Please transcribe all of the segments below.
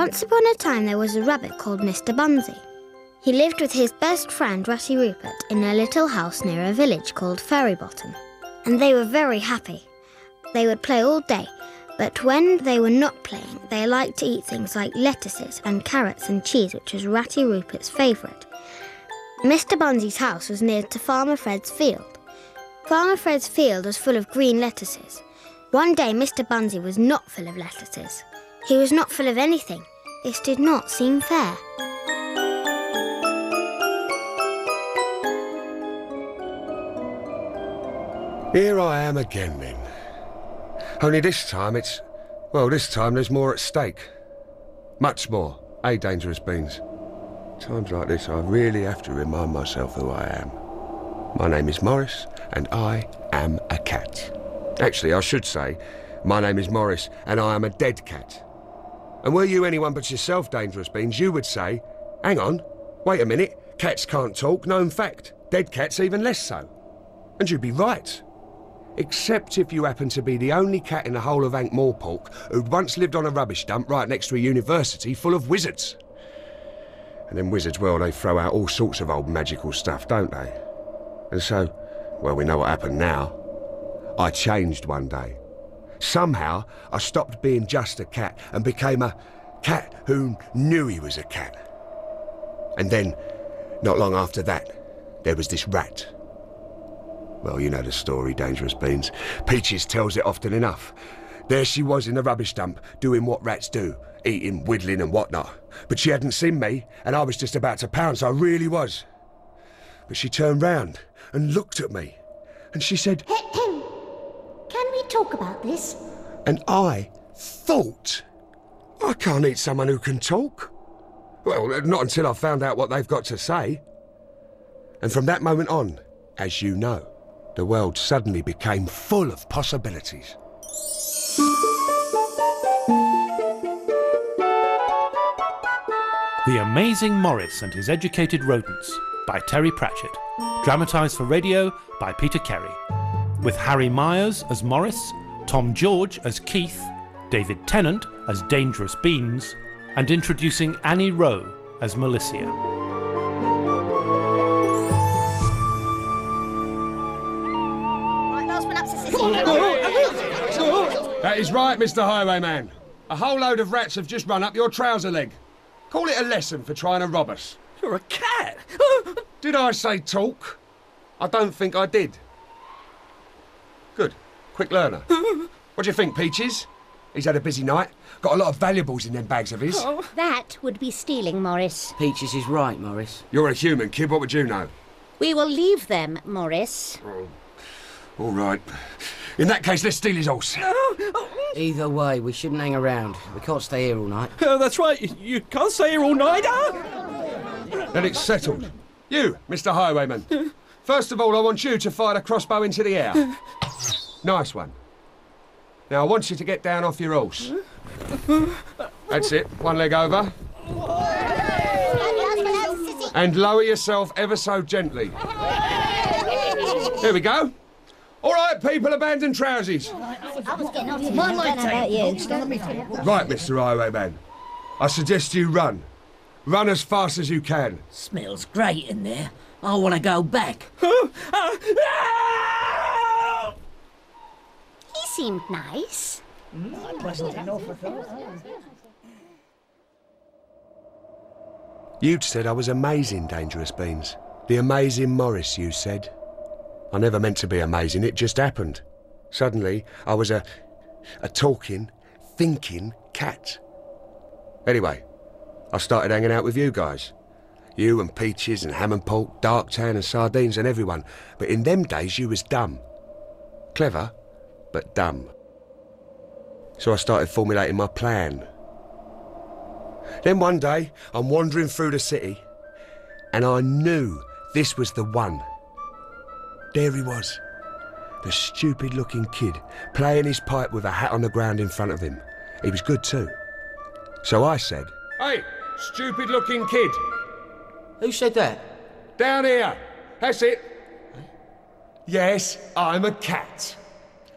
Once upon a time, there was a rabbit called Mr. Bunsey. He lived with his best friend, Ratty Rupert, in a little house near a village called Fairy Bottom. And they were very happy. They would play all day, but when they were not playing, they liked to eat things like lettuces and carrots and cheese, which was Ratty Rupert's favourite. Mr. Bunsey's house was near to Farmer Fred's field. Farmer Fred's field was full of green lettuces. One day, Mr. Bunsey was not full of lettuces. He was not full of anything. This did not seem fair. Here I am again, then. Only this time it's. Well, this time there's more at stake. Much more, eh, Dangerous Beans? Times like this, I really have to remind myself who I am. My name is Maurice, and I am a cat. Actually, I should say, my name is Maurice, and I am a dead cat. And were you anyone but yourself, Dangerous Beans, you would say, hang on, wait a minute, cats can't talk, known fact. Dead cats even less so. And you'd be right. Except if you happen to be the only cat in the whole of Ankh Morpork who'd once lived on a rubbish dump right next to a university full of wizards. And then wizards, well, they throw out all sorts of old magical stuff, don't they? And so, well, we know what happened now. I changed one day. Somehow, I stopped being just a cat and became a cat who knew he was a cat. And then, not long after that, there was this rat. Well, you know the story, Dangerous Beans. Peaches tells it often enough. There she was in the rubbish dump, doing what rats do eating, whittling, and whatnot. But she hadn't seen me, and I was just about to pounce, I really was. But she turned round and looked at me, and she said, talk about this? And I thought, I can't eat someone who can talk. Well, not until I found out what they've got to say. And from that moment on, as you know, the world suddenly became full of possibilities. The Amazing Maurice and His Educated Rodents by Terry Pratchett. Dramatised for radio by Peter Carey. With Harry Myers as Maurice, Tom George as Keith, David Tennant as Dangerous Beans, and introducing Annie Rowe as Malicia. That is right, Mr. Highwayman. A whole load of rats have just run up your trouser leg. Call it a lesson for trying to rob us. You're a cat. Did I say talk? I don't think I did. Good. Quick learner. what do you think, Peaches? He's had a busy night. Got a lot of valuables in them bags of his. Oh. That would be stealing, Maurice. Peaches is right, Maurice. You're a human, kid. What would you know? We will leave them, Maurice. All right. In that case, let's steal his horse. Either way, we shouldn't hang around. We can't stay here all night. Oh, that's right. You, you can't stay here all night. Ah! Then it's settled. You, Mr. Highwayman. First of all, I want you to fire a crossbow into the air. Nice one. Now, I want you to get down off your horse. That's it. One leg over. And lower yourself ever so gently. There we go. All right, people, abandon trousers. Right, Mr. Highwayman. I suggest you run. Run as fast as you can. Smells great in there. I want to go back. He seemed nice. You'd said I was amazing, Dangerous Beans. The amazing Maurice, you said. I never meant to be amazing, it just happened. Suddenly, I was a. a talking, thinking cat. Anyway, I started hanging out with you guys. You and Peaches and Ham and Pork, Darktan and Sardines and everyone. But in them days, you was dumb. Clever, but dumb. So I started formulating my plan. Then one day, I'm wandering through the city, and I knew this was the one. There he was. The stupid looking kid, playing his pipe with a hat on the ground in front of him. He was good too. So I said, Hey, stupid looking kid, Who said that? down here. That's it. Yes, I'm a cat.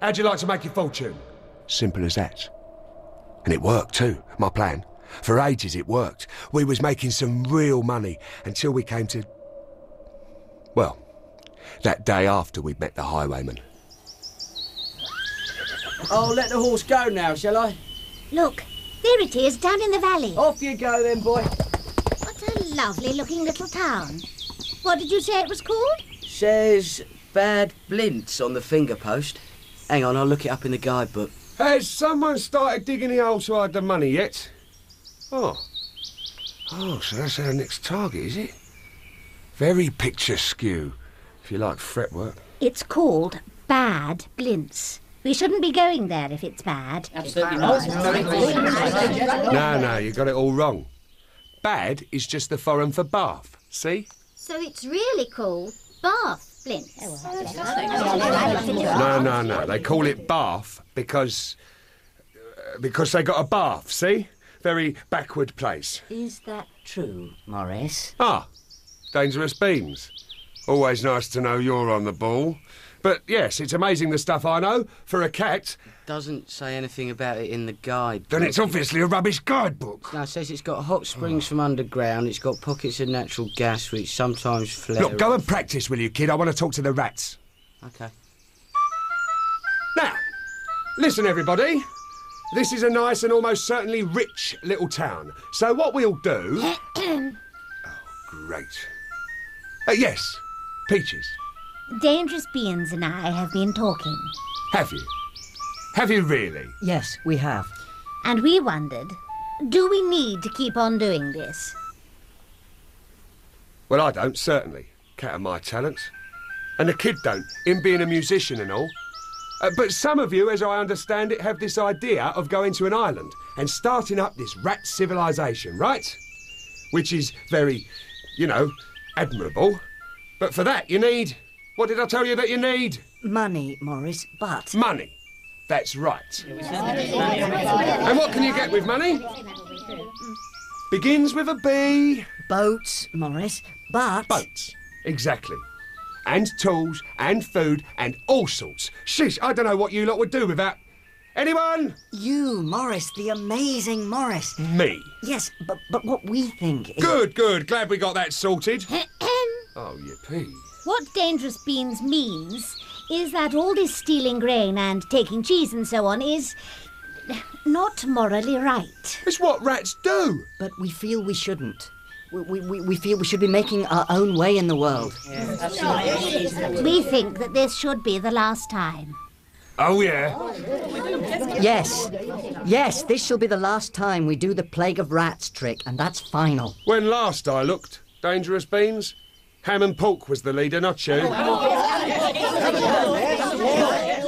How'd you like to make your fortune? Simple as that. And it worked too, my plan. For ages it worked. We was making some real money until we came to. Well, that day after we'd met the highwayman. I'll let the horse go now, shall I? Look, there it is down in the valley. Off you go then, boy. What a lovely looking little town. What did you say it was called? Says Bad Blintz on the finger post. Hang on, I'll look it up in the guidebook. Has someone started digging the hole to hide the money yet? Oh. Oh, so that's our next target, is it? Very picture skew, if you like fretwork. It's called Bad Blintz. We shouldn't be going there if it's bad. Absolutely not. No, no, you got it all wrong. Bad is just the foreign for bath, see? So it's really called Bath Blintz. No, no, no. They call it bath because. uh, because they got a bath, see? Very backward place. Is that true, Maurice? Ah, dangerous beans. Always nice to know you're on the ball. But yes, it's amazing the stuff I know for a cat. Doesn't say anything about it in the guide. Then it's obviously a rubbish guidebook. No, it says it's got hot springs from underground, it's got pockets of natural gas which sometimes flare. Look, go and practice, will you, kid? I want to talk to the rats. Okay. Now, listen, everybody. This is a nice and almost certainly rich little town. So what we'll do. oh, great. Uh, yes, peaches. Dangerous Beans and I have been talking, Have you? Have you really? Yes, we have. and we wondered do we need to keep on doing this? Well, I don't, certainly. Cat of my talents. And the kid don't, him being a musician and all. Uh, but some of you, as I understand it, have this idea of going to an island and starting up this rat civilization, right? Which is very, you know, admirable. But for that, you need. What did I tell you that you need? Money, Maurice, but. Money. That's right. And what can you get with money? Begins with a B. Boats, Maurice, but. Boats. Exactly. And tools and food and all sorts. Shish, I don't know what you lot would do without. Anyone? You, Maurice, the amazing Maurice. Me. Yes, but, but what we think is. Good, good. Glad we got that sorted. Oh, you yippee. What Dangerous Beans means is that all this stealing grain and taking cheese and so on is not morally right. It's what rats do. But we feel we shouldn't. We, we, we feel we should be making our own way in the world. We think that this should be the last time. Oh, yeah. Yes, yes, this shall be the last time we do the Plague of Rats trick, and that's final. When last I looked, Dangerous Beans, Hamnpork was the leader, not you.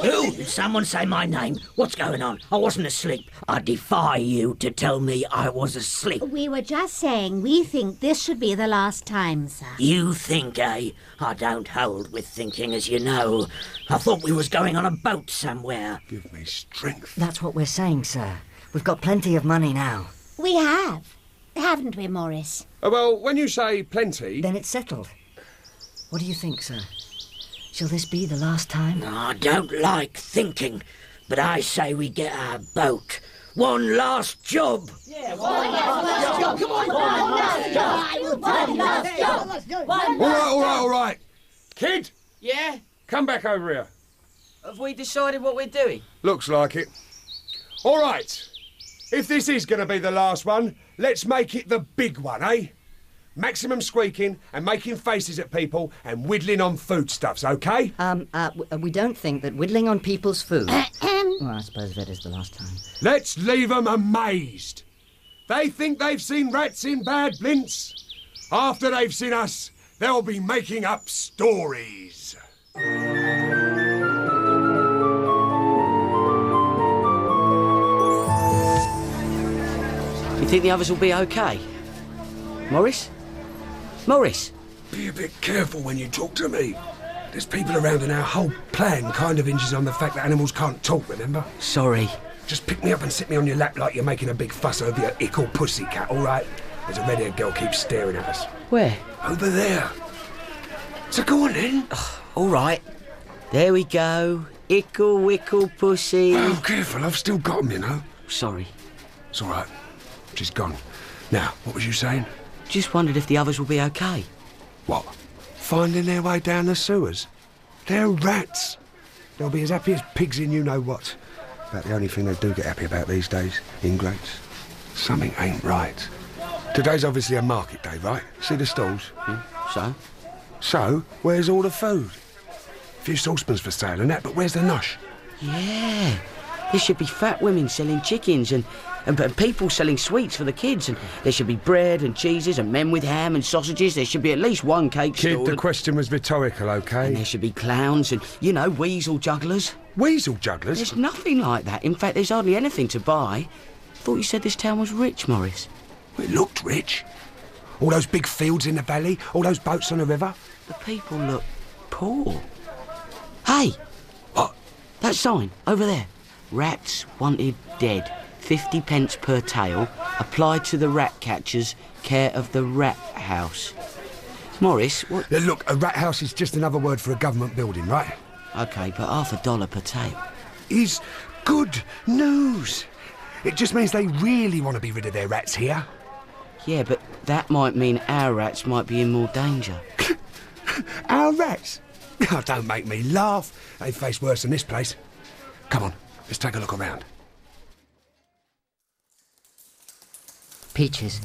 Who? Did someone say my name? What's going on? I wasn't asleep. I defy you to tell me I was asleep. We were just saying we think this should be the last time, sir. You think, eh? I don't hold with thinking, as you know. I thought we was going on a boat somewhere. Give me strength. That's what we're saying, sir. We've got plenty of money now. We have, haven't we, Maurice? Uh, well, when you say plenty. Then it's settled. What do you think, sir? Shall this be the last time? I don't like thinking, but I say we get our boat. One last job. yeah All right, all right, all right. Kid, Yeah? come back over here. Have we decided what we're doing? Looks like it. All right. If this is going to be the last one, let's make it the big one, eh? Maximum squeaking and making faces at people and whittling on foodstuffs, okay? Um, uh, uh, we don't think that whittling on people's food. well, I suppose that is the last time. Let's leave 'em amazed. They think they've seen rats in Bad Blintz. After they've seen us, they'll be making up stories. You think the others will be okay? Maurice? Maurice? Be a bit careful when you talk to me. There's people around and our whole plan kind of hinges on the fact that animals can't talk, remember? Sorry. Just pick me up and sit me on your lap like you're making a big fuss over your ickle pussy cat, all right? There's a red-haired girl keeps staring at us. Where? Over there. So go on then. All right. There we go. Ickle, wickle, pussy. Oh, careful, I've still got 'em, you know. Sorry. It's all right. She's gone. Now, what was you saying? Just wondered if the others will be okay. What? Finding their way down the sewers? They're rats. They'll be as happy as pigs in you know what. About the only thing they do get happy about these days, ingrates. Something ain't right. Today's obviously a market day, right? See the stalls? Hmm? So? So, where's all the food? A few saucepans for sale and that, but where's the nosh? Yeah. There should be fat women selling chickens and, and, and people selling sweets for the kids. And there should be bread and cheeses and men with ham and sausages. There should be at least one cake Kid, stall. the question was rhetorical, okay? And there should be clowns and, you know, weasel jugglers. Weasel jugglers? There's nothing like that. In fact, there's hardly anything to buy. Thought you said this town was rich, Maurice. It looked rich. All those big fields in the valley, all those boats on the river. The people look poor. Hey! What? That sign, over there. Rats wanted dead. 50 pence per tail. Applied to the rat catchers. Care of the rat house. Maurice, what... Look, a rat house is just another word for a government building, right? OK, but half a dollar per tail. Is good news. It just means they really want to be rid of their rats here. Yeah, but that might mean our rats might be in more danger. Our rats? Oh, don't make me laugh. They face worse than this place. Come on, let's take a look around. Peaches,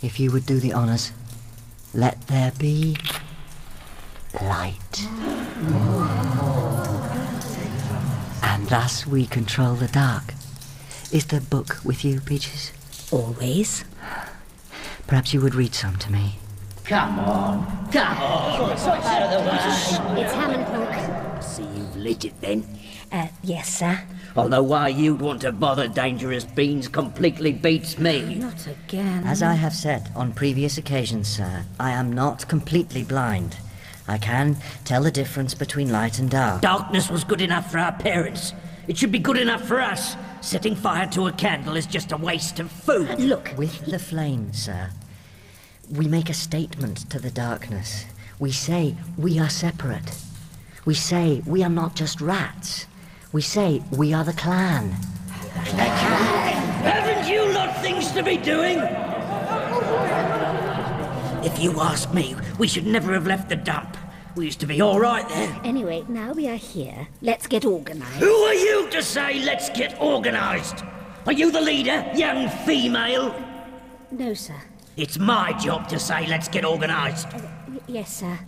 if you would do the honours, let there be light. And thus we control the dark. Is the book with you, Peaches? Always. Perhaps you would read some to me. Come on, come on. Out of the way. It's Hamnpork. See, you've lit it then. Uh, yes, sir. Although why you'd want to bother dangerous beans completely beats me. Not again. As I have said on previous occasions, sir, I am not completely blind. I can tell the difference between light and dark. Darkness was good enough for our parents. It should be good enough for us. Setting fire to a candle is just a waste of food. Look, With the flame, sir, we make a statement to the darkness. We say we are separate. We say we are not just rats. We say we are the clan. The clan? Haven't you lot things to be doing? If you ask me, we should never have left the dump. We used to be all right there. anyway, now we are here. Let's get organised. Who are you to say let's get organised? Are you the leader, young female? No, sir. It's my job to say let's get organised. Uh, y- yes, sir.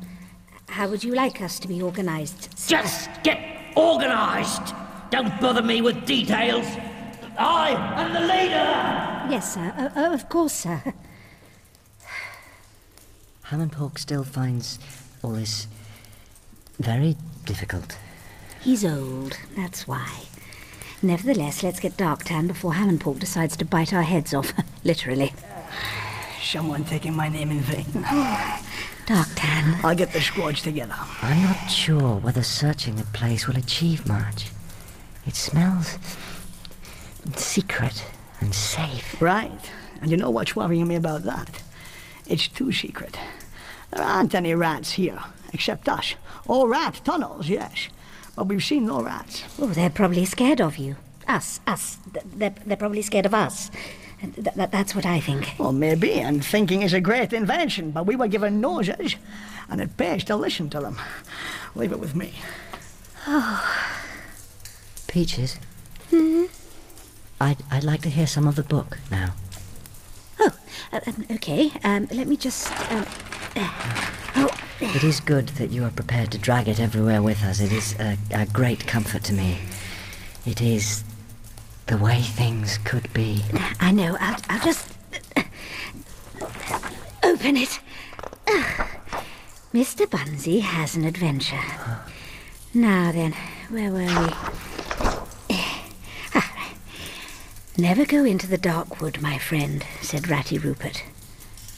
How would you like us to be organised? sir? Just get organised. Don't bother me with details. I am the leader. Yes, sir. Oh, oh, of course, sir. Hammond Pork still finds all this very difficult. He's old, that's why. Nevertheless, let's get Darktan before Hamnpork decides to bite our heads off. Literally. Someone taking my name in vain. Darktan. I'll get the squads together. I'm not sure whether searching the place will achieve much. It smells secret and safe. Right. And you know what's worrying me about that? It's too secret. There aren't any rats here, except us. All rat tunnels, yes. But we've seen no rats. Oh, they're probably scared of you. Us, us. They're, they're probably scared of us. Th- th- that's what I think. Well, maybe, and thinking is a great invention, but we were given noses, and it pays to listen to them. Leave it with me. Oh. Peaches? Hmm? I'd, I'd like to hear some of the book now. Oh, uh, um, okay. Um, let me just. Um, uh, oh, It is good that you are prepared to drag it everywhere with us. It is a, a great comfort to me. It is the way things could be. I know. I'll, I'll just open it. Mr. Bunsey has an adventure. Now then, where were we? Ah. Never go into the dark wood, my friend, said Ratty Rupert.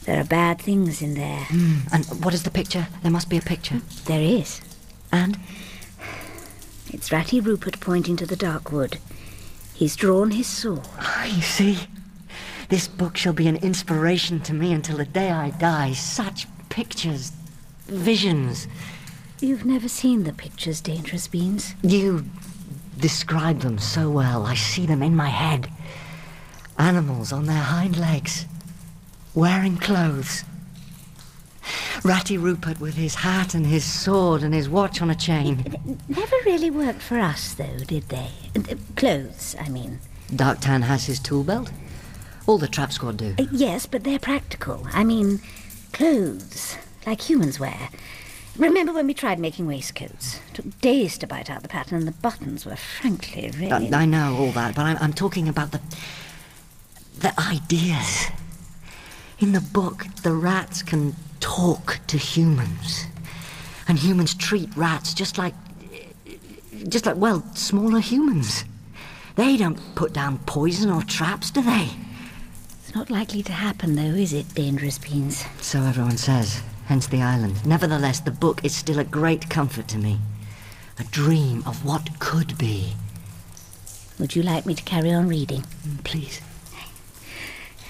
There are bad things in there. And what is the picture? There must be a picture. There is. And? It's Ratty Rupert pointing to the dark wood. He's drawn his sword. Ah, you see. This book shall be an inspiration to me until the day I die. Such pictures, visions. You've never seen the pictures, Dangerous Beans? You describe them so well. I see them in my head. Animals on their hind legs, wearing clothes. Ratty Rupert with his hat and his sword and his watch on a chain. Never really worked for us, though, did they? Uh, Clothes, I mean. Darktan has his tool belt. All the trap squad do. Uh, Yes, but they're practical. I mean, clothes, like humans wear. Remember when we tried making waistcoats? It Took days to bite out the pattern, and the buttons were frankly I, really. I know all that, but I'm, I'm talking about the. the ideas. In the book, the rats can talk to humans. And humans treat rats just like. just like, well, smaller humans. They don't put down poison or traps, do they? It's not likely to happen, though, is it, Dangerous Beans? So everyone says, hence the island. Nevertheless, the book is still a great comfort to me. A dream of what could be. Would you like me to carry on reading? Mm, Please.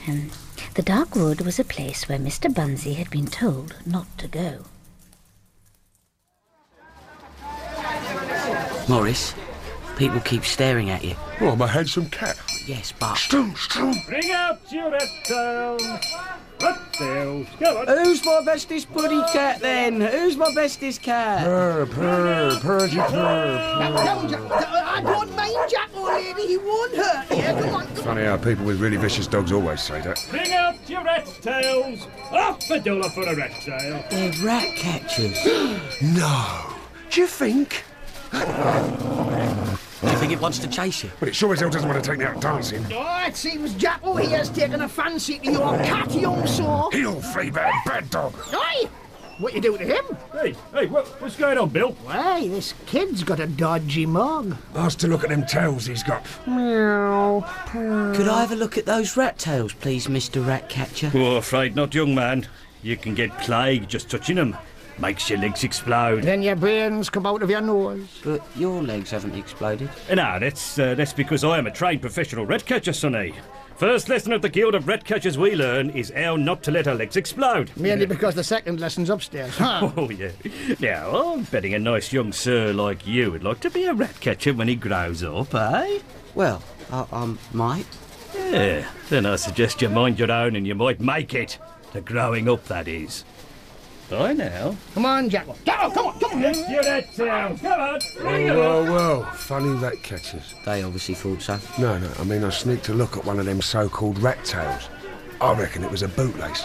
Um, the Dark Wood was a place where Mr. Bunsey had been told not to go. Maurice, people keep staring at you. Oh, I'm handsome cat. Yes, but. Strum, strum. Bring out your reptiles. Reptiles. Come on. Who's my bestest puddy cat then? Who's my bestest cat? Purr, purr, purgy purr. I don't mind Jack, old lady. He won't hurt you. Come on. Funny how people with really vicious dogs always say that. Bring out your rat tails. Half a dollar for a reptile. They're rat catchers. No. Do you think? Do you think it wants to chase you? But it sure as hell doesn't want to take me out dancing. Oh, it seems Jack oh, he has taken a fancy to your cat, young so. He'll free bad, bad dog. Aye. What you do to him? Hey, hey, what, what's going on, Bill? Why, this kid's got a dodgy mug. Ask to look at them tails he's got. Meow. Could I have a look at those rat tails, please, Mr. Rat Catcher? Oh, afraid not, young man. You can get plague just touching them. Makes your legs explode. Then your brains come out of your nose. But your legs haven't exploded. No, that's, uh, that's because I am a trained professional red catcher, Sonny. First lesson of the Guild of Red Catchers we learn is how not to let our legs explode. Merely because the second lesson's upstairs. Huh? Oh, yeah. Now, I'm betting a nice young sir like you would like to be a rat catcher when he grows up, eh? Well, I, I might. Yeah. Then I suggest you mind your own and you might make it. The growing up, that is. Bye now. Come on, Jack. Jack, come on, come on. Let's get that down. Come on. Bring it Oh, well, well, funny rat catchers. They obviously thought so. No, no, I mean, I sneaked a look at one of them so-called rat tails. I reckon it was a bootlace.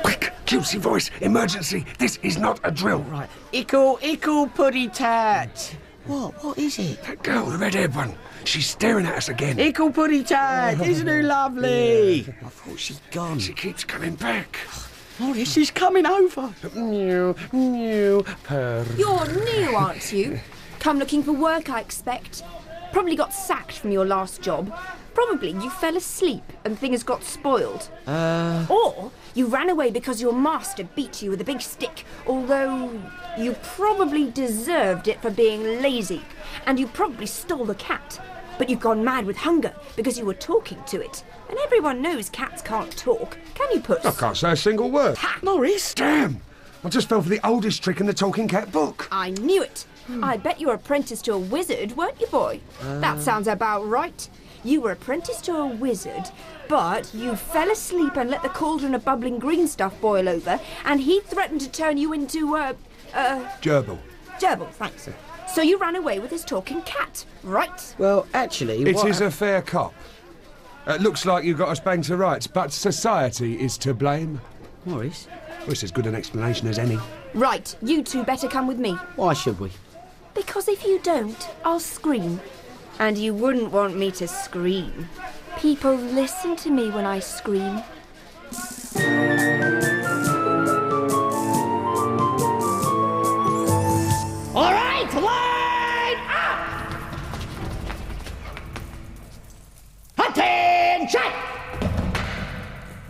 Quick, juicy voice, emergency, this is not a drill. Right. Ickle, ickle, puddy tat. What? What is it? That girl, the red-haired one, she's staring at us again. Ickle, puddy tat. Isn't it lovely? I thought she'd gone. She keeps coming back. Oh, Maurice is coming over. New, new purr. You're new, aren't you? Come looking for work, I expect. Probably got sacked from your last job. Probably you fell asleep and things got spoiled. Uh, Or you ran away because your master beat you with a big stick, although you probably deserved it for being lazy. And you probably stole the cat. But you've gone mad with hunger because you were talking to it. And everyone knows cats can't talk. Can you, Puss? I can't say a single word. Ha! Maurice! Damn! I just fell for the oldest trick in the Talking Cat book. I knew it. Hmm. I bet you were apprenticed to a wizard, weren't you, boy? that uh. sounds about right. You were apprenticed to a wizard, but you fell asleep and let the cauldron of bubbling green stuff boil over, and he threatened to turn you into a. a. Gerbil. gerbil, thanks. So you ran away with his talking cat, right? Well, actually, It what is a fair cop. It looks like you've got us bang to rights, but society is to blame. Maurice? Well, it's as good an explanation as any. Right, you two better come with me. why should we? Because if you don't, I'll scream. And you wouldn't want me to scream. People listen to me when I scream.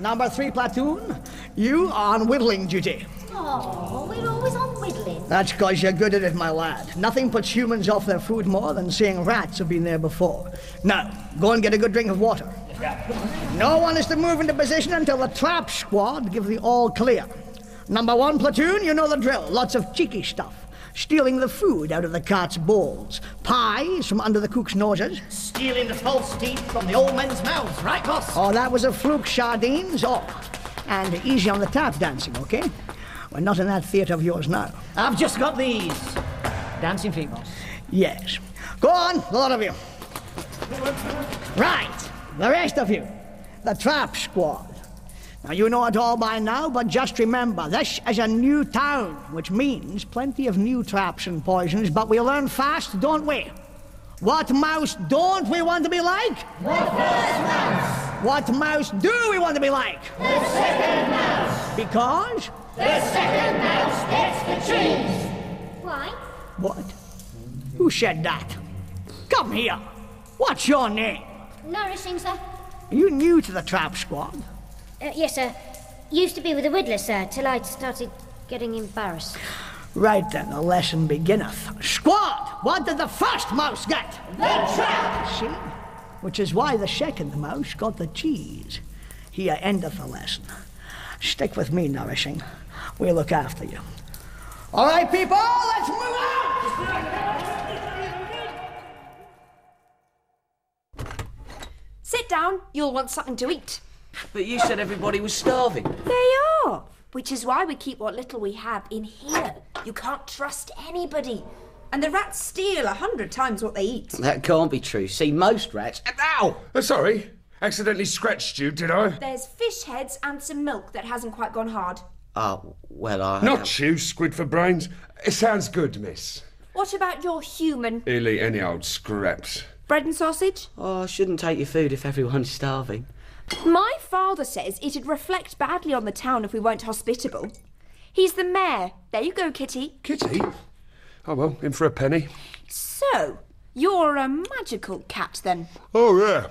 Number three platoon, you are on whittling duty. Oh, we're always on whittling. That's because you're good at it, my lad. Nothing puts humans off their food more than seeing rats have been there before. Now, go and get a good drink of water. No one is to move into position until the trap squad give the all clear. Number one platoon, you know the drill. Lots of cheeky stuff. Stealing the food out of the cart's bowls, pies from under the cook's noses. Stealing the false teeth from the old men's mouths, right, boss? Oh, that was a fluke, sardines. Oh, and easy on the tap dancing, okay? We're not in that theatre of yours now. I've just got these. Dancing feet, boss. Yes. Go on, the lot of you. Right, the rest of you. The trap squad. Now, you know it all by now, but just remember, this is a new town, which means plenty of new traps and poisons, but we learn fast, don't we? What mouse don't we want to be like? The first mouse. What mouse do we want to be like? The second mouse. Because? The second mouse gets the cheese. Why? What? Who said that? Come here. What's your name? Nourishing, sir. Are you new to the trap squad? Uh, yes, sir. Used to be with the Whittlers, sir, till I started getting embarrassed. Right then, the lesson beginneth. Squad, what did the first mouse get? The trap! See? Which is why the second mouse got the cheese. Here endeth the lesson. Stick with me, Nourishing. We'll look after you. All right, people, let's move out! Sit down. You'll want something to eat. But you said everybody was starving. They are. Which is why we keep what little we have in here. You can't trust anybody. And the rats steal a hundred times what they eat. That can't be true. See, most rats. Ow! Uh, sorry, accidentally scratched you, did I? There's fish heads and some milk that hasn't quite gone hard. Oh, well, I. Not you, squid for brains. It sounds good, miss. What about your human? He'll eat any old scraps. Bread and sausage? Oh, I shouldn't take your food if everyone's starving. My father says it'd reflect badly on the town if we weren't hospitable. He's the mayor. There you go, Kitty. Kitty? Oh, well, in for a penny. So, you're a magical cat then? Oh, yeah.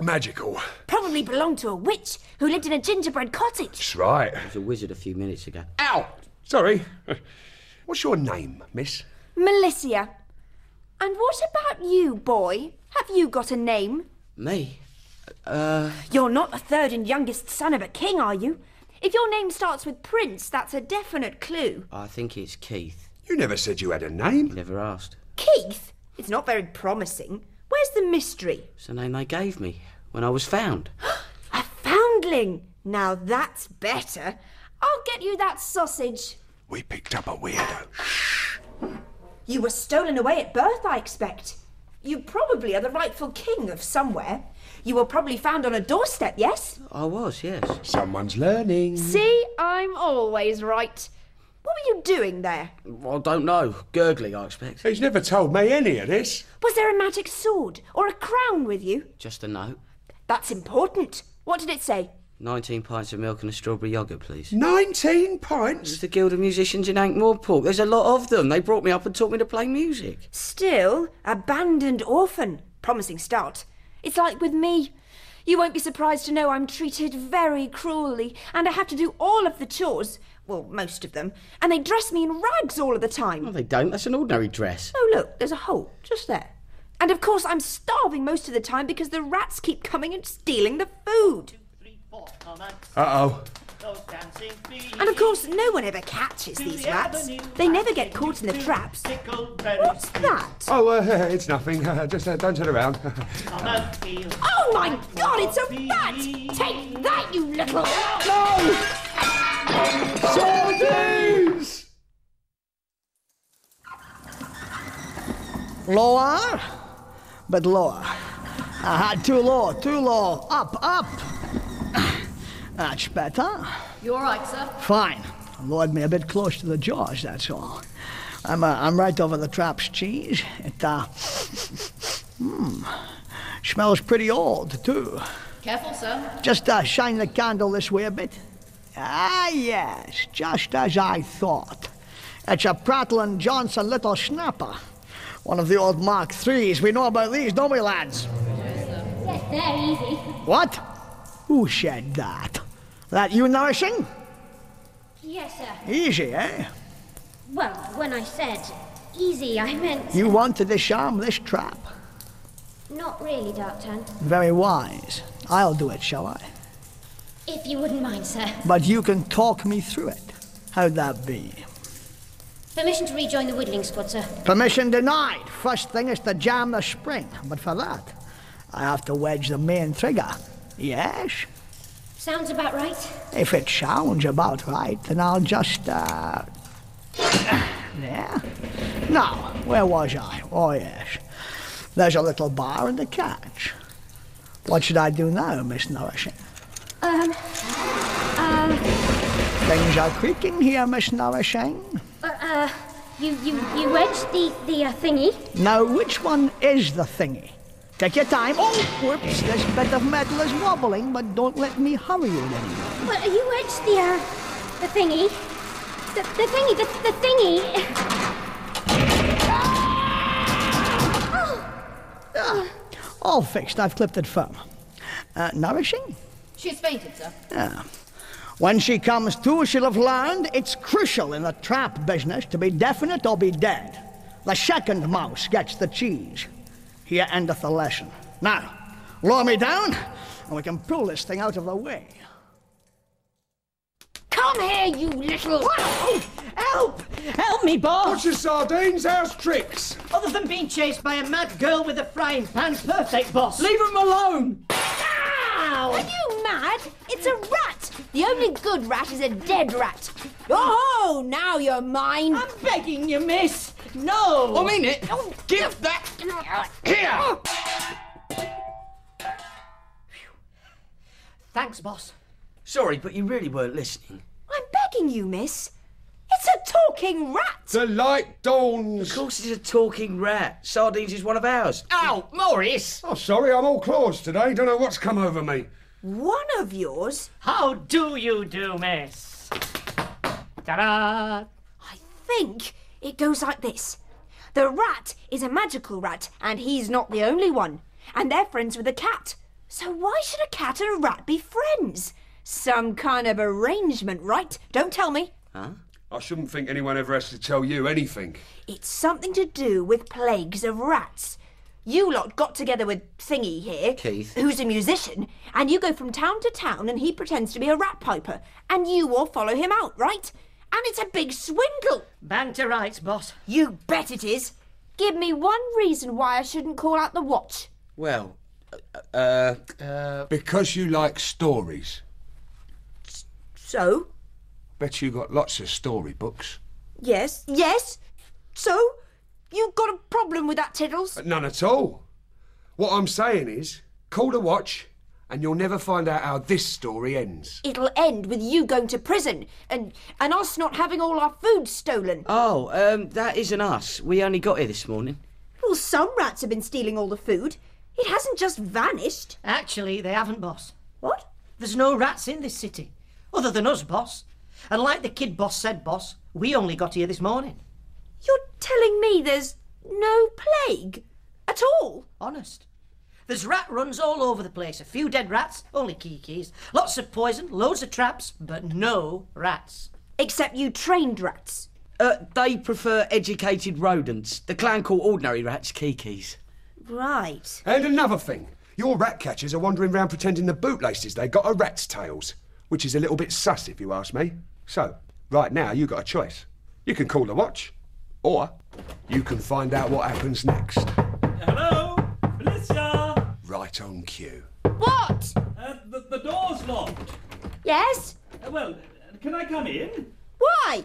Magical. Probably belonged to a witch who lived in a gingerbread cottage. That's right. I was a wizard a few minutes ago. Ow! Sorry. What's your name, miss? Malicia. And what about you, boy? Have you got a name? Me? Uh. You're not the third and youngest son of a king, are you? If your name starts with Prince, that's a definite clue. I think it's Keith. You never said you had a name. Never asked. Keith? It's not very promising. Where's the mystery? It's the name they gave me when I was found. a foundling! Now that's better. I'll get you that sausage. We picked up a weirdo. Shh. You were stolen away at birth, I expect. You probably are the rightful king of somewhere. You were probably found on a doorstep, yes? I was, yes. Someone's learning. See, I'm always right. What were you doing there? I don't know. Gurgling, I expect. He's never told me any of this. Was there a magic sword or a crown with you? Just a note. That's important. What did it say? 19 pints of milk and a strawberry yoghurt, please. 19 pints? It's the Guild of Musicians in Ankh-Morpork. There's a lot of them. They brought me up and taught me to play music. Still, abandoned orphan. Promising start. It's like with me. You won't be surprised to know I'm treated very cruelly, and I have to do all of the chores. Well, most of them. And they dress me in rags all of the time. No, they don't. That's an ordinary dress. Oh, look, there's a hole just there. And of course, I'm starving most of the time because the rats keep coming and stealing the food. Uh oh. And of course, no one ever catches these rats. They never get caught in the traps. What's that? Oh, uh, it's nothing. Uh, just uh, don't turn around. oh my god, it's a rat! Take that, you little. No! Sardines! Lower, but lower. I had too low, too low. Up, up. That's better. You're all right, sir? Fine. Lowered me a bit close to the jaws, that's all. I'm, uh, I'm right over the trap's cheese. It, uh, hmm, smells pretty old, too. Careful, sir. Just uh, shine the candle this way a bit. Ah, yes, just as I thought. It's a Pratlin Johnson Little Snapper. One of the old Mark III's. We know about these, don't we, lads? Yes, they're easy. What? Who said that? That you nourishing? Yes, sir. Easy, eh? Well, when I said easy, I meant. You want to disarm this trap? Not really, Darktan. Very wise. I'll do it, shall I? If you wouldn't mind, sir. But you can talk me through it. How'd that be? Permission to rejoin the whittling squad, sir. Permission denied. First thing is to jam the spring. But for that, I have to wedge the main trigger. Yes? Sounds about right. If it sounds about right, then I'll just, uh. There. Now, where was I? Oh, yes. There's a little bar and the catch. What should I do now, Miss Nourishing? Um. Uh. Things are creaking here, Miss Nourishing. Uh. uh you you you wedged the the uh, thingy. Now, which one is the thingy? Take your time. Oh, whoops! This bit of metal is wobbling, but don't let me hurry you any more. Well, you wedged the uh, the thingy. The, the thingy. The, the thingy. Ah, all fixed. I've clipped it firm. Uh, nourishing? She's fainted, sir. Yeah. When she comes to, she'll have learned it's crucial in the trap business to be definite or be dead. The second mouse gets the cheese. Here endeth the lesson. Now, lower me down, and we can pull this thing out of the way. Come here, you little. Help! Help me, boss! What's your sardines? How's tricks? Other than being chased by a mad girl with a frying pan, perfect, boss. Leave him alone! Ow! Are you mad? It's a rat. The only good rat is a dead rat. Oh, now you're mine. I'm begging you, miss. No. Oh, I mean it. Oh, Give that here. Oh. Thanks, boss. Sorry, but you really weren't listening. I'm begging you, miss. It's a talking rat. The light dawns. Of course, it's a talking rat. Sardines is one of ours. Ow, Maurice! Oh, sorry, I'm all claws today. Don't know what's come over me. One of yours? How do you do, miss? Ta-da! I think it goes like this. The rat is a magical rat, and he's not the only one. And they're friends with a cat. So why should a cat and a rat be friends? Some kind of arrangement, right? Don't tell me. Huh? I shouldn't think anyone ever has to tell you anything. It's something to do with plagues of rats. You lot got together with Thingy here, Keith. who's a musician, and you go from town to town and he pretends to be a rat piper, and you all follow him out, right? And it's a big swindle. Bang to rights, boss. You bet it is. Give me one reason why I shouldn't call out the watch. Well, uh, uh, Because you like stories. So? Bet you got lots of storybooks. Yes, yes. So? You've got a problem with that, Tiddles? None at all. What I'm saying is, call the watch, and you'll never find out how this story ends. It'll end with you going to prison and and us not having all our food stolen. oh, um, that isn't us. We only got here this morning. Well, some rats have been stealing all the food. It hasn't just vanished. Actually, they haven't, boss. What? There's no rats in this city. Other than us, boss. And like the kid boss said, boss, we only got here this morning. You're telling me there's no plague at all? Honest. There's rat runs all over the place. A few dead rats, only keekees. Lots of poison, loads of traps, but no rats. Except you trained rats. Uh, they prefer educated rodents. The clan call ordinary rats keekees. Right. And another thing, your rat catchers are wandering round pretending the bootlaces they got are rat's tails, which is a little bit sus if you ask me. So, right now you've got a choice. You can call the watch, or you can find out what happens next. Hello? Malicia? Right on cue. What? Uh, the, the door's locked. Yes? Uh, well, can I come in? Why?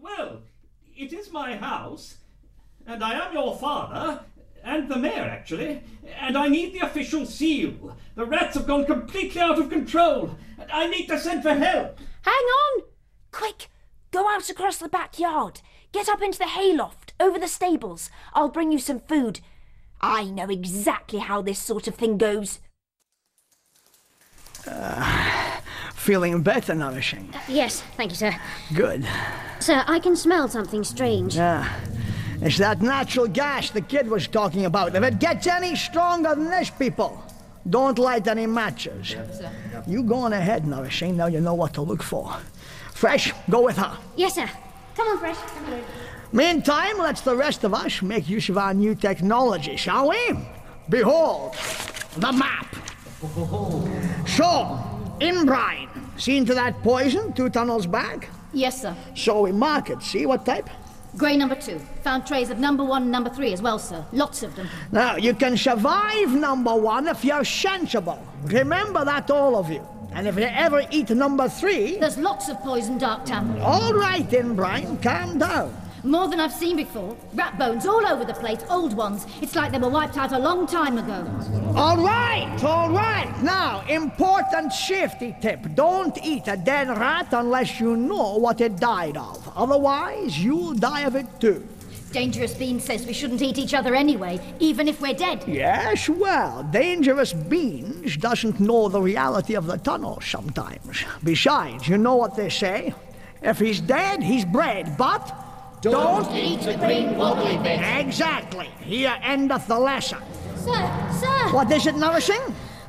Well, it is my house, and I am your father, and the mayor, actually, and I need the official seal. The rats have gone completely out of control. and I need to send for help. Hang on! Quick! Go out across the backyard. Get up into the hayloft, over the stables. I'll bring you some food. I know exactly how this sort of thing goes. Uh, feeling better, Nourishing? Uh, yes, thank you, sir. Good. Sir, I can smell something strange. Yeah. It's that natural gas the kid was talking about. If it gets any stronger than this, people, don't light any matches. You go on ahead, Nourishing. Now you know what to look for. Fresh, go with her. Yes, sir. Come on, Fresh. Come on. Meantime, let's the rest of us make use of our new technology, shall we? Behold, the map. So, in brine, seen to that poison two tunnels back? Yes, sir. So we mark it, see what type? Grey number two. Found trays of number one and number three as well, sir. Lots of them. Now, you can survive number one if you're sensible. Remember that, all of you. And if you ever eat number three. There's lots of poison, Darktan. All right, then, Brian, calm down. More than I've seen before. Rat bones all over the place, old ones. It's like they were wiped out a long time ago. All right, all right. Now, important safety tip. Don't eat a dead rat unless you know what it died of. Otherwise, you'll die of it too. Dangerous Bean says we shouldn't eat each other anyway, even if we're dead. Yes, well, Dangerous Beans doesn't know the reality of the tunnel sometimes. Besides, you know what they say? If he's dead, he's bred, but Don't eat the green wobbly bit. Exactly. Here endeth the lesson. Sir, sir! What is it, nourishing?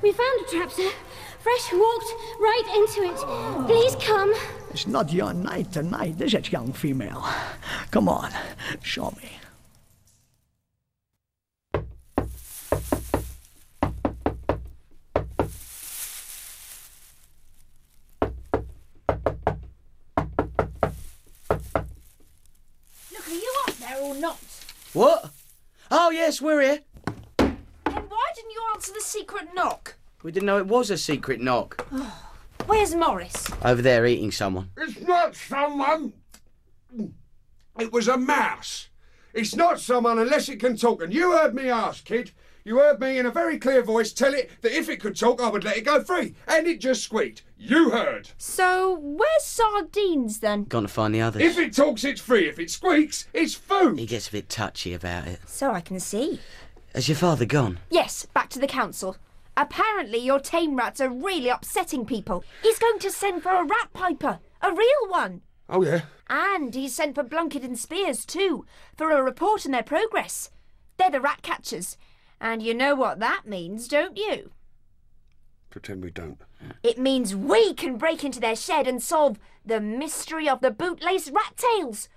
We found a trap, sir. Fresh walked right into it. Please come. It's not your night tonight, is it, young female? Come on, show me. Look, are you up there or not? What? Oh, yes, we're here. Then why didn't you answer the secret knock? We didn't know it was a secret knock. Where's Maurice? Over there eating someone. It's not someone. It was a mouse. It's not someone unless it can talk. And you heard me ask, kid. You heard me in a very clear voice tell it that if it could talk, I would let it go free. And it just squeaked. You heard. So, where's Sardines then? Gone to find the others. If it talks, it's free. If it squeaks, it's food. He gets a bit touchy about it. So I can see. Has your father gone? Yes, back to the council. Apparently, your tame rats are really upsetting people. He's going to send for a rat piper, a real one. Oh, yeah. And he's sent for Blunkett and Spears, too, for a report on their progress. They're the rat catchers. And you know what that means, don't you? Pretend we don't. It means we can break into their shed and solve the mystery of the bootlace rat tails.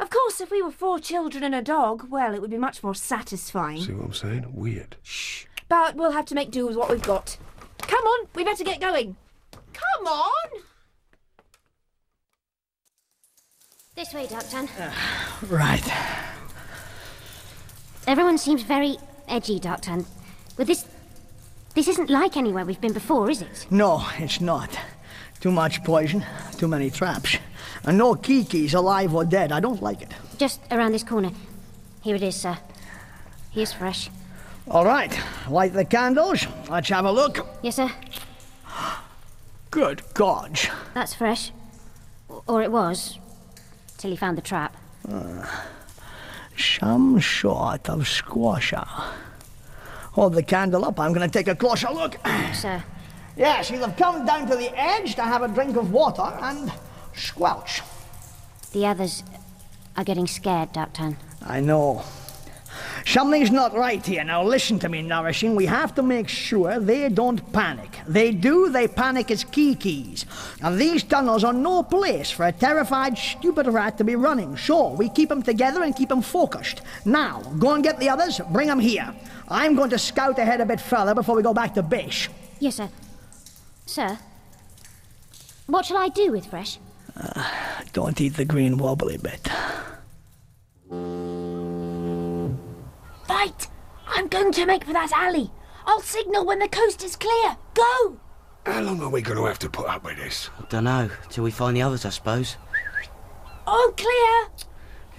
Of course, if we were four children and a dog, well, it would be much more satisfying. See what I'm saying? Weird. Shh. But we'll have to make do with what we've got. Come on, we better get going. Come on! This way, Darktan. Right. Everyone seems very edgy, Darktan. But this. This isn't like anywhere we've been before, is it? No, it's not. Too much poison, too many traps. And no Keekees, alive or dead. I don't like it. Just around this corner. Here it is, sir. Here's fresh. All right, light the candles. Let's have a look. Yes, sir. Good God. That's fresh. Or it was. Till he found the trap. Uh, Some sort of squasher. Hold the candle up. I'm going to take a closer look. Sir. Yes, he'll have come down to the edge to have a drink of water and squelch. The others are getting scared, Darktan. I know. Something's not right here. Now listen to me, Nourishing. We have to make sure they don't panic. They do, they panic as keekees. And these tunnels are no place for a terrified, stupid rat to be running. So we keep them together and keep them focused. Now, go and get the others, bring them here. I'm going to scout ahead a bit further before we go back to base. Yes, sir. Sir? What shall I do with fresh? Uh, don't eat the green wobbly bit. Right! I'm going to make for that alley. I'll signal when the coast is clear. Go! How long are we going to have to put up with this? I Dunno, till we find the others, I suppose. All clear!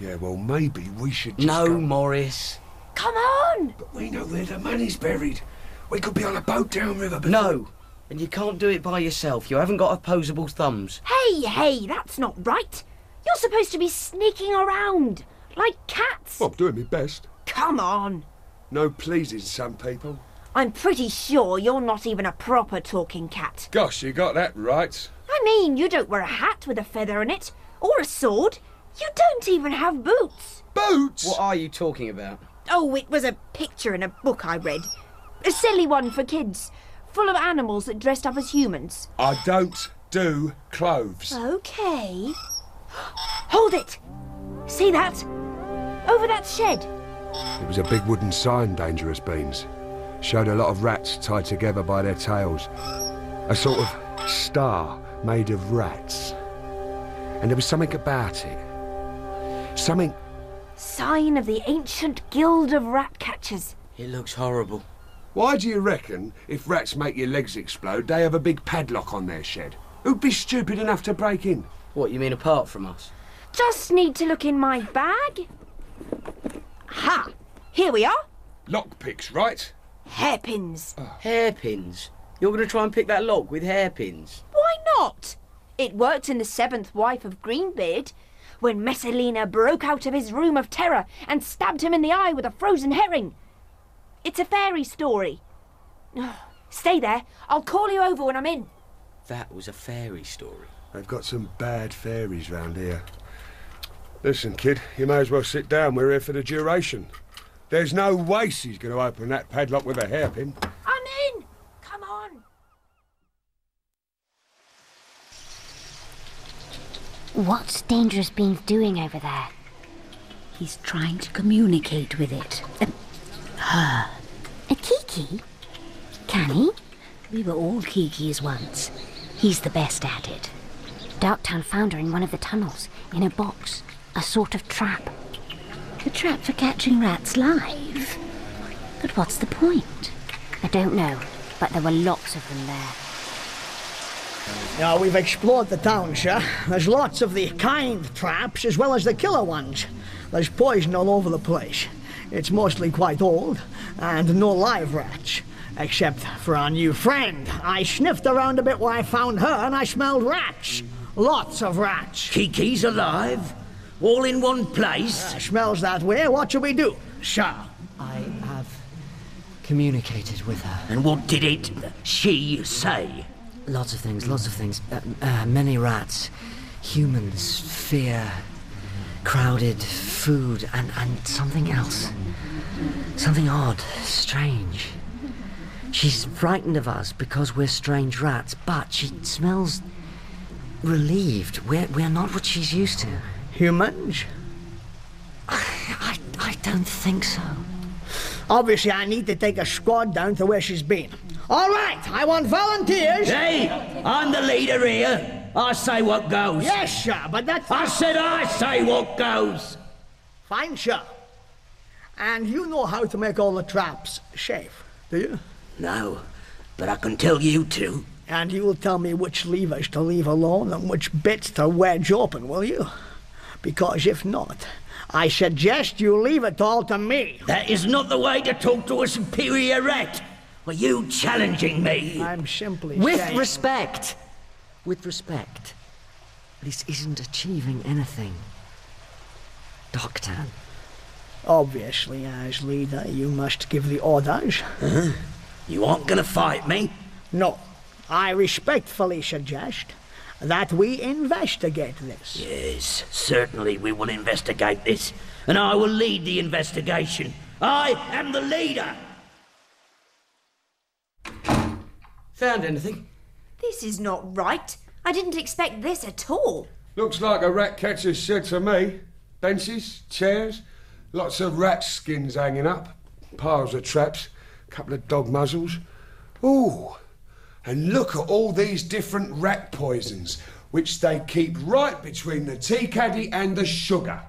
Yeah, well, maybe we should just No, go- Maurice. Come on! But we know where the money's buried. We could be on a boat downriver before... No. And you can't do it by yourself. You haven't got opposable thumbs. Hey, hey, that's not right. You're supposed to be sneaking around, like cats. Well, I'm doing my best. Come on. No pleasing some people. I'm pretty sure you're not even a proper talking cat. Gosh, you got that right. I mean, you don't wear a hat with a feather in it, or a sword. You don't even have boots. Boots? What are you talking about? Oh, it was a picture in a book I read. A silly one for kids, full of animals that dressed up as humans. I don't do clothes. Okay. Hold it! See that? Over that shed. It was a big wooden sign, Dangerous Beans. Showed a lot of rats tied together by their tails. A sort of star made of rats. And there was something about it. Something. Sign of the ancient guild of rat catchers. It looks horrible. Why do you reckon if rats make your legs explode, they have a big padlock on their shed? Who'd be stupid enough to break in? What, you mean apart from us? Just need to look in my bag. Ha! Here we are. Lockpicks, right? Hairpins. Ah. Hairpins? You're going to try and pick that lock with hairpins? Why not? It worked in The Seventh Wife of Greenbeard, when Messalina broke out of his room of terror and stabbed him in the eye with a frozen herring. It's a fairy story. Stay there. I'll call you over when I'm in. That was a fairy story. They've got some bad fairies round here. Listen, kid, you may as well sit down. We're here for the duration. There's no way she's going to open that padlock with a hairpin. I'm in. Come on. What's Dangerous Beans doing over there? He's trying to communicate with it. Um, her. A Keekee? Can he? We were all Keekees once. He's the best at it. Darktan found her in one of the tunnels, in a box, a sort of trap. A trap for catching rats live? But what's the point? I don't know, but there were lots of them there. Now, we've explored the town, sir. There's lots of the kind traps as well as the killer ones. There's poison all over the place. It's mostly quite old, and no live rats. Except for our new friend. I sniffed around a bit where I found her, and I smelled rats. Lots of rats. Keekee's alive? All in one place? Uh, smells that way. What shall we do, sir? I have communicated with her. And what did it, she, say? Lots of things, lots of things. Uh, uh, many rats, humans, fear, crowded, food, and, and something else. Something odd, strange. She's frightened of us because we're strange rats, but she smells relieved. We're, we're not what she's used to. Humans? I, I don't think so. Obviously, I need to take a squad down to where she's been. All right, I want volunteers. Hey, I'm the leader here. I say what goes. Yes, sir, but that's. I said I say what goes. Fine, sir. And you know how to make all the traps safe, do you? No, but I can tell you two. And you will tell me which levers to leave alone and which bits to wedge open, will you? Because if not, I suggest you leave it all to me. That is not the way to talk to a superior rat. Are you challenging me? I'm simply With saying... respect. With respect. This isn't achieving anything. Darktan. Obviously, as leader, you must give the orders. Uh-huh. You aren't gonna fight me? No. I respectfully suggest that we investigate this. Yes, certainly we will investigate this, and I will lead the investigation. I am the leader! Found anything? This is not right. I didn't expect this at all. Looks like a rat catcher's shed to me. Benches, chairs, lots of rat skins hanging up, piles of traps, a couple of dog muzzles. Ooh, and look at all these different rat poisons, which they keep right between the tea caddy and the sugar.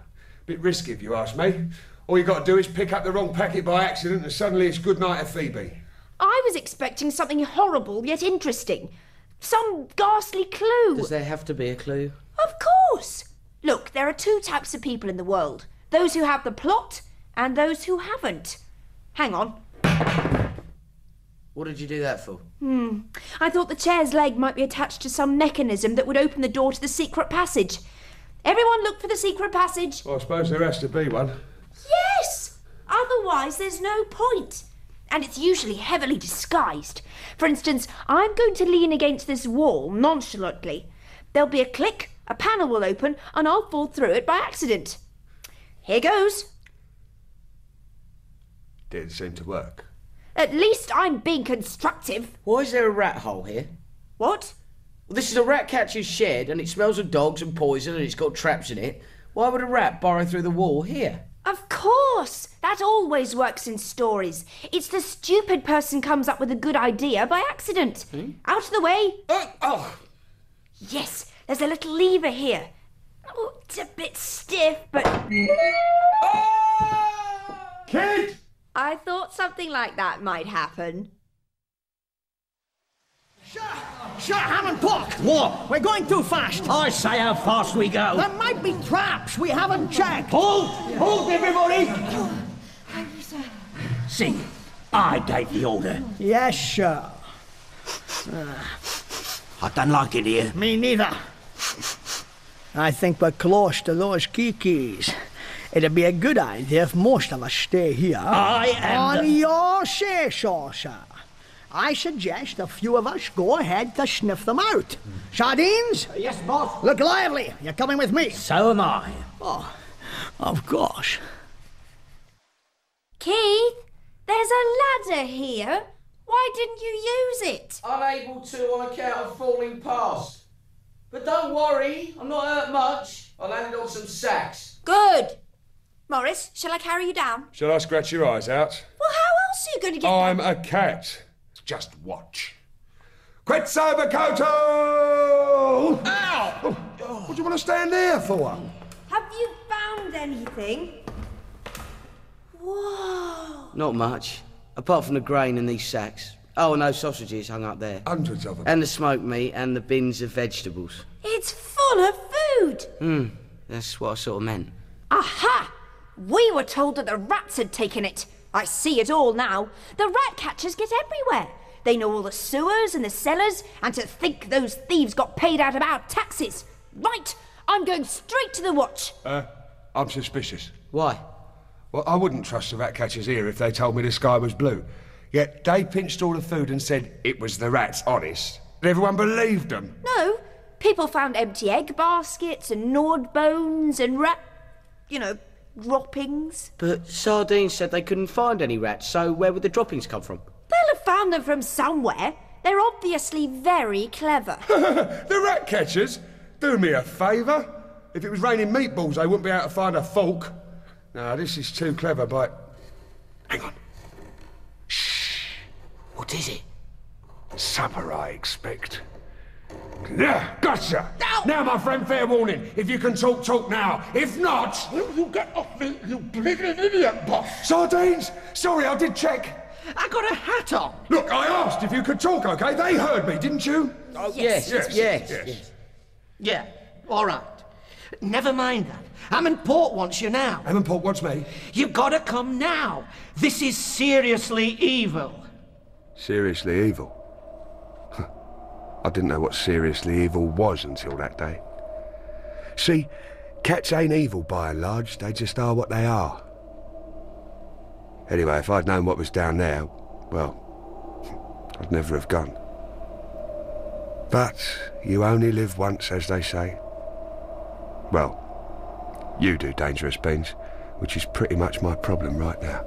Bit risky if you ask me. All you got to do is pick up the wrong packet by accident and suddenly it's good night to Phoebe. I was expecting something horrible yet interesting. Some ghastly clue. Does there have to be a clue? Of course. Look, there are two types of people in the world those who have the plot and those who haven't. Hang on. What did you do that for? Hmm. I thought the chair's leg might be attached to some mechanism that would open the door to the secret passage. Everyone look for the secret passage. Well, I suppose there has to be one. Yes! Otherwise, there's no point. And it's usually heavily disguised. For instance, I'm going to lean against this wall nonchalantly. There'll be a click, a panel will open, and I'll fall through it by accident. Here goes. Didn't seem to work. At least I'm being constructive. Why is there a rat hole here? What? Well, this is a rat catcher's shed, and it smells of dogs and poison, and it's got traps in it. Why would a rat burrow through the wall here? Of course! That always works in stories. It's the stupid person comes up with a good idea by accident. Hmm? Out of the way. Oh, oh. Yes, there's a little lever here. Oh, it's a bit stiff, but. Kid! I thought something like that might happen. Sir Hamnpork! What? We're going too fast. I say how fast we go. There might be traps we haven't checked. Hold! Hold, everybody! Thank you, sir. See, I gave the order. Yes, sir. I don't like it here. Me neither. I think we're close to those keekees. It'd be a good idea if most of us stay here. I am On the- your say so, sir. I suggest a few of us go ahead to sniff them out. Sardines? Uh, yes, boss. Look lively. You're coming with me. So am I. Oh, of course. Keith, there's a ladder here. Why didn't you use it? Unable to on account of falling past. But don't worry, I'm not hurt much. I landed on some sacks. Good. Maurice, shall I carry you down? Shall I scratch your eyes out? Well, how else are you going to get I'm a cat. Just watch. Quetzalcoatl! Ow! What do you want to stand there for? Have you found anything? Whoa. Not much. Apart from the grain in these sacks. Oh, and those sausages hung up there. Hundreds of them. And the smoked meat and the bins of vegetables. It's full of food. Hmm, that's what I sort of meant. Aha! We were told that the rats had taken it. I see it all now. The rat catchers get everywhere. They know all the sewers and the cellars, and to think those thieves got paid out of our taxes. Right, I'm going straight to the watch. Uh, I'm suspicious. Why? Well, I wouldn't trust the rat catchers here if they told me the sky was blue. Yet they pinched all the food and said it was the rats, honest. And everyone believed them. No, people found empty egg baskets and gnawed bones and rat. you know, droppings. But Sardines said they couldn't find any rats, so where would the droppings come from? They'll have found them from somewhere. They're obviously very clever. the rat catchers? Do me a favour. If it was raining meatballs, they wouldn't be able to find a fork. No, this is too clever, but. Hang on. Shh! What is it? Supper, I expect. Yeah, gotcha! Now, my friend, fair warning. If you can talk, talk now. If not. Will You get off me, you bleeding idiot, boss! Sardines! Sorry, I did check. I got a hat on. Look, I asked if you could talk, okay? They heard me, didn't you? Oh, yes, yes, yes, yes. yes. Yeah, all right. Never mind that. Hamnpork wants you now. Hamnpork wants me? You've gotta come now. This is seriously evil. Seriously evil? I didn't know what seriously evil was until that day. See, cats ain't evil by and large, they just are what they are. Anyway, if I'd known what was down there, well, I'd never have gone. But you only live once, as they say. Well, you do, Dangerous Beans, which is pretty much my problem right now.